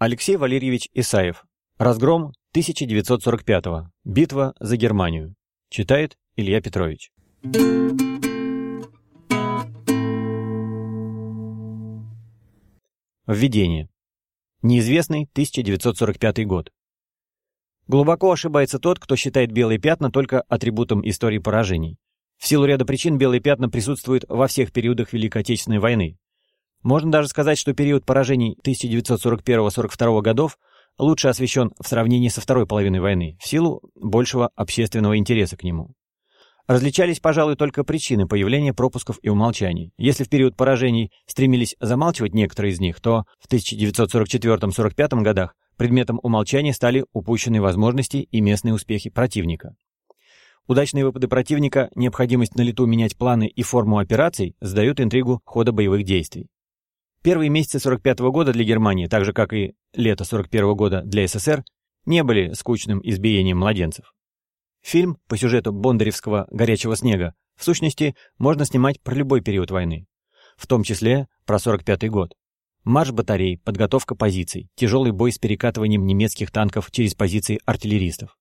Алексей Валерьевич Исаев. Разгром 1945 -го. Битва за Германию. Читает Илья Петрович. Введение. Неизвестный 1945 год. Глубоко ошибается тот, кто считает белые пятна только атрибутом истории поражений. В силу ряда причин белые пятна присутствуют во всех периодах Великой Отечественной войны. Можно даже сказать, что период поражений 1941-42 годов лучше освещен в сравнении со второй половиной войны, в силу большего общественного интереса к нему. Различались, пожалуй, только причины появления пропусков и умолчаний. Если в период поражений стремились замалчивать некоторые из них, то в 1944-45 годах предметом умолчания стали упущенные возможности и местные успехи противника. Удачные выпады противника, необходимость на лету менять планы и форму операций задают интригу хода боевых действий. Первые месяцы 45 -го года для Германии, так же как и лето 41 -го года для СССР, не были скучным избиением младенцев. Фильм по сюжету Бондаревского «Горячего снега» в сущности можно снимать про любой период войны, в том числе про 45 год. Марш батарей, подготовка позиций, тяжелый бой с перекатыванием немецких танков через позиции артиллеристов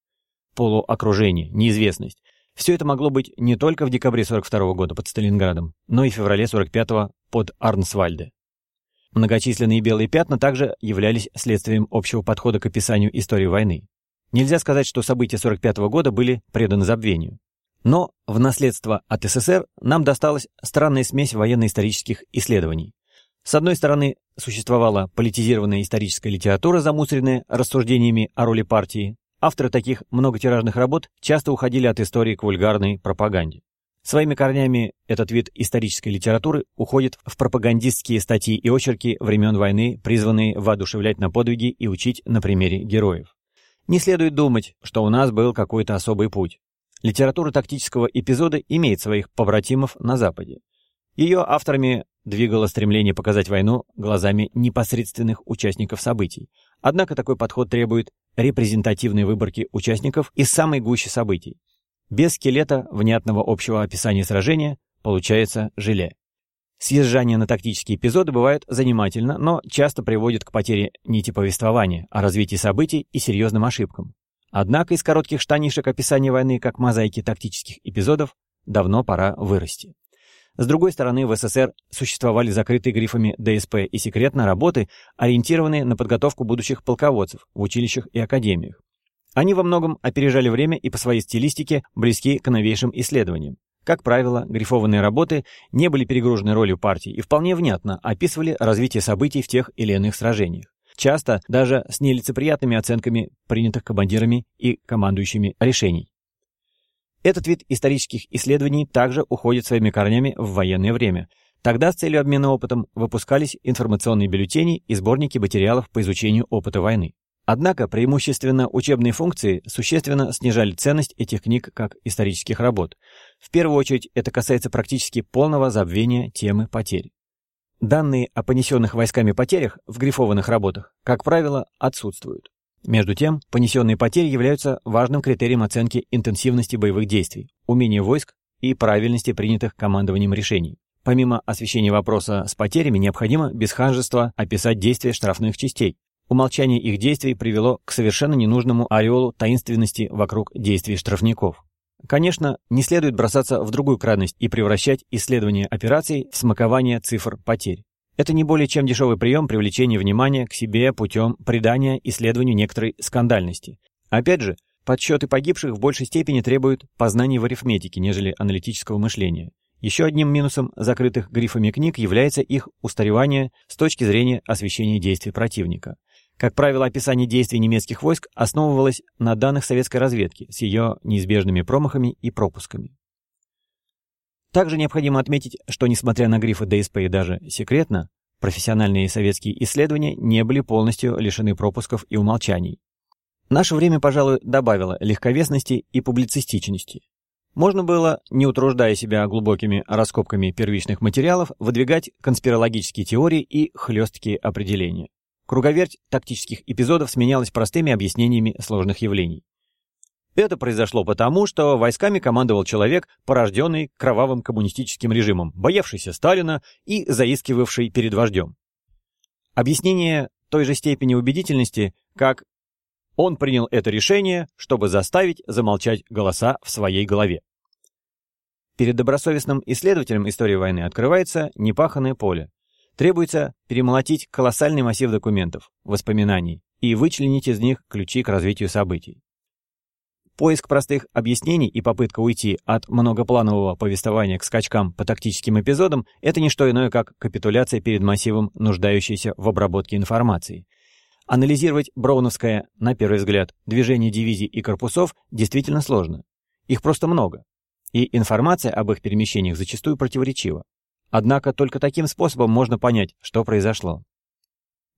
полуокружение, неизвестность. Все это могло быть не только в декабре 42 года под Сталинградом, но и в феврале 45 под Арнсвальде. Многочисленные белые пятна также являлись следствием общего подхода к описанию истории войны. Нельзя сказать, что события 45 года были преданы забвению. Но в наследство от СССР нам досталась странная смесь военно-исторических исследований. С одной стороны, существовала политизированная историческая литература, замусоренная рассуждениями о роли партии, Авторы таких многотиражных работ часто уходили от истории к вульгарной пропаганде. Своими корнями этот вид исторической литературы уходит в пропагандистские статьи и очерки времен войны, призванные воодушевлять на подвиги и учить на примере героев. Не следует думать, что у нас был какой-то особый путь. Литература тактического эпизода имеет своих побратимов на Западе. Ее авторами двигало стремление показать войну глазами непосредственных участников событий. Однако такой подход требует репрезентативной выборки участников из самой гущи событий. Без скелета внятного общего описания сражения получается желе. Съезжание на тактические эпизоды бывает занимательно, но часто приводит к потере нити повествования, о развитии событий и серьезным ошибкам. Однако из коротких штанишек описания войны как мозаики тактических эпизодов давно пора вырасти. С другой стороны, в СССР существовали закрытые грифами ДСП и секретно работы, ориентированные на подготовку будущих полководцев в училищах и академиях. Они во многом опережали время и по своей стилистике близки к новейшим исследованиям. Как правило, грифованные работы не были перегружены ролью партии и вполне внятно описывали развитие событий в тех или иных сражениях. Часто даже с нелицеприятными оценками принятых командирами и командующими решений. Этот вид исторических исследований также уходит своими корнями в военное время. Тогда с целью обмена опытом выпускались информационные бюллетени и сборники материалов по изучению опыта войны. Однако преимущественно учебные функции существенно снижали ценность этих книг как исторических работ. В первую очередь это касается практически полного забвения темы потерь. Данные о понесенных войсками потерях в грифованных работах, как правило, отсутствуют. Между тем, понесенные потери являются важным критерием оценки интенсивности боевых действий, умения войск и правильности принятых командованием решений. Помимо освещения вопроса с потерями, необходимо без ханжества описать действия штрафных частей. Умолчание их действий привело к совершенно ненужному ореолу таинственности вокруг действий штрафников. Конечно, не следует бросаться в другую крайность и превращать исследование операций в смакование цифр потерь. Это не более чем дешевый прием привлечения внимания к себе путем придания исследованию некоторой скандальности. Опять же, подсчеты погибших в большей степени требуют познаний в арифметике, нежели аналитического мышления. Еще одним минусом закрытых грифами книг является их устаревание с точки зрения освещения действий противника. Как правило, описание действий немецких войск основывалось на данных советской разведки с ее неизбежными промахами и пропусками. Также необходимо отметить, что несмотря на грифы ДСП и даже секретно, профессиональные советские исследования не были полностью лишены пропусков и умолчаний. Наше время, пожалуй, добавило легковесности и публицистичности. Можно было, не утруждая себя глубокими раскопками первичных материалов, выдвигать конспирологические теории и хлесткие определения. Круговерть тактических эпизодов сменялась простыми объяснениями сложных явлений. Это произошло потому, что войсками командовал человек, порожденный кровавым коммунистическим режимом, боявшийся Сталина и заискивавший перед вождем. Объяснение той же степени убедительности, как он принял это решение, чтобы заставить замолчать голоса в своей голове. Перед добросовестным исследователем истории войны открывается непаханное поле. Требуется перемолотить колоссальный массив документов, воспоминаний и вычленить из них ключи к развитию событий. Поиск простых объяснений и попытка уйти от многопланового повествования к скачкам по тактическим эпизодам – это не что иное, как капитуляция перед массивом, нуждающейся в обработке информации. Анализировать броуновское, на первый взгляд, движение дивизий и корпусов действительно сложно. Их просто много. И информация об их перемещениях зачастую противоречива. Однако только таким способом можно понять, что произошло.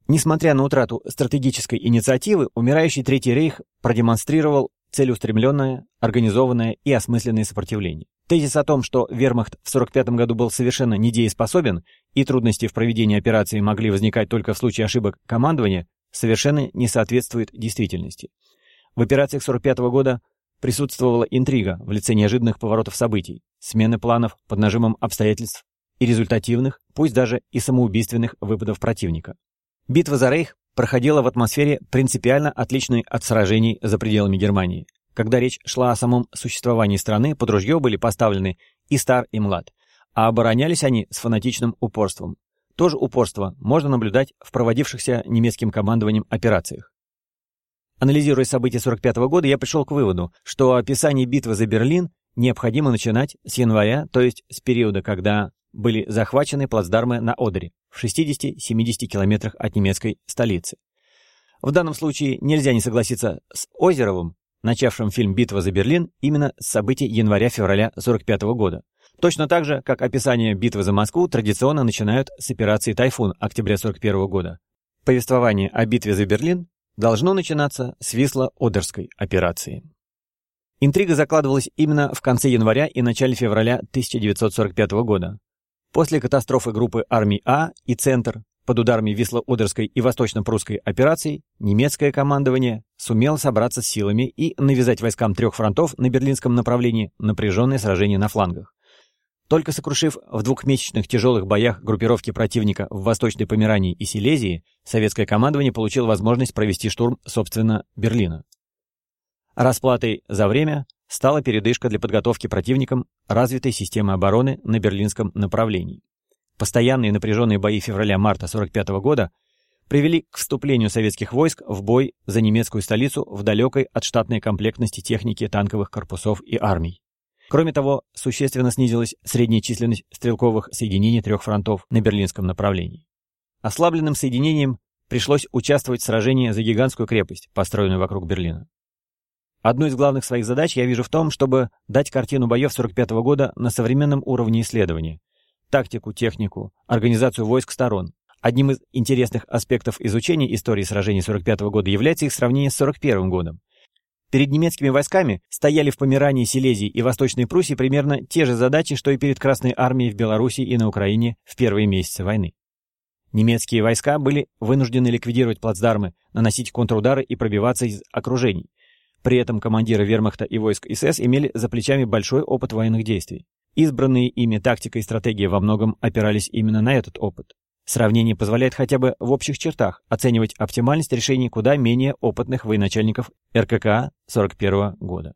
Несмотря на утрату стратегической инициативы, умирающий Третий рейх продемонстрировал целеустремленное, организованное и осмысленное сопротивление. Тезис о том, что вермахт в 1945 году был совершенно недееспособен и трудности в проведении операции могли возникать только в случае ошибок командования, совершенно не соответствует действительности. В операциях 1945 года присутствовала интрига в лице неожиданных поворотов событий, смены планов под нажимом обстоятельств и результативных, пусть даже и самоубийственных выпадов противника. Битва за Рейх проходила в атмосфере принципиально отличной от сражений за пределами Германии. Когда речь шла о самом существовании страны, под ружье были поставлены и стар, и млад, а оборонялись они с фанатичным упорством. То же упорство можно наблюдать в проводившихся немецким командованием операциях. Анализируя события 45 -го года, я пришел к выводу, что описание битвы за Берлин необходимо начинать с января, то есть с периода, когда были захвачены плацдармы на Одере, в 60-70 километрах от немецкой столицы. В данном случае нельзя не согласиться с Озеровым, начавшим фильм «Битва за Берлин» именно с событий января-февраля 45 года. Точно так же, как описание битвы за Москву традиционно начинают с операции «Тайфун» октября 41 года. Повествование о битве за Берлин должно начинаться с Висло-Одерской операции. Интрига закладывалась именно в конце января и начале февраля 1945 года. После катастрофы группы армий А и Центр под ударами Висло-Одерской и Восточно-Прусской операций немецкое командование сумело собраться с силами и навязать войскам трех фронтов на берлинском направлении напряженное сражение на флангах. Только сокрушив в двухмесячных тяжелых боях группировки противника в Восточной Померании и Силезии, советское командование получило возможность провести штурм, собственно, Берлина. Расплатой за время стала передышка для подготовки противникам развитой системы обороны на берлинском направлении. Постоянные напряженные бои февраля-марта 1945 года привели к вступлению советских войск в бой за немецкую столицу в далекой от штатной комплектности техники танковых корпусов и армий. Кроме того, существенно снизилась средняя численность стрелковых соединений трех фронтов на берлинском направлении. Ослабленным соединением пришлось участвовать в сражении за гигантскую крепость, построенную вокруг Берлина. Одну из главных своих задач я вижу в том, чтобы дать картину боев 45 -го года на современном уровне исследования. Тактику, технику, организацию войск сторон. Одним из интересных аспектов изучения истории сражений 45 -го года является их сравнение с 41 годом. Перед немецкими войсками стояли в Померании, Силезии и Восточной Пруссии примерно те же задачи, что и перед Красной армией в Беларуси и на Украине в первые месяцы войны. Немецкие войска были вынуждены ликвидировать плацдармы, наносить контрудары и пробиваться из окружений. При этом командиры вермахта и войск СС имели за плечами большой опыт военных действий. Избранные ими тактика и стратегия во многом опирались именно на этот опыт. Сравнение позволяет хотя бы в общих чертах оценивать оптимальность решений куда менее опытных военачальников РКК 41 года.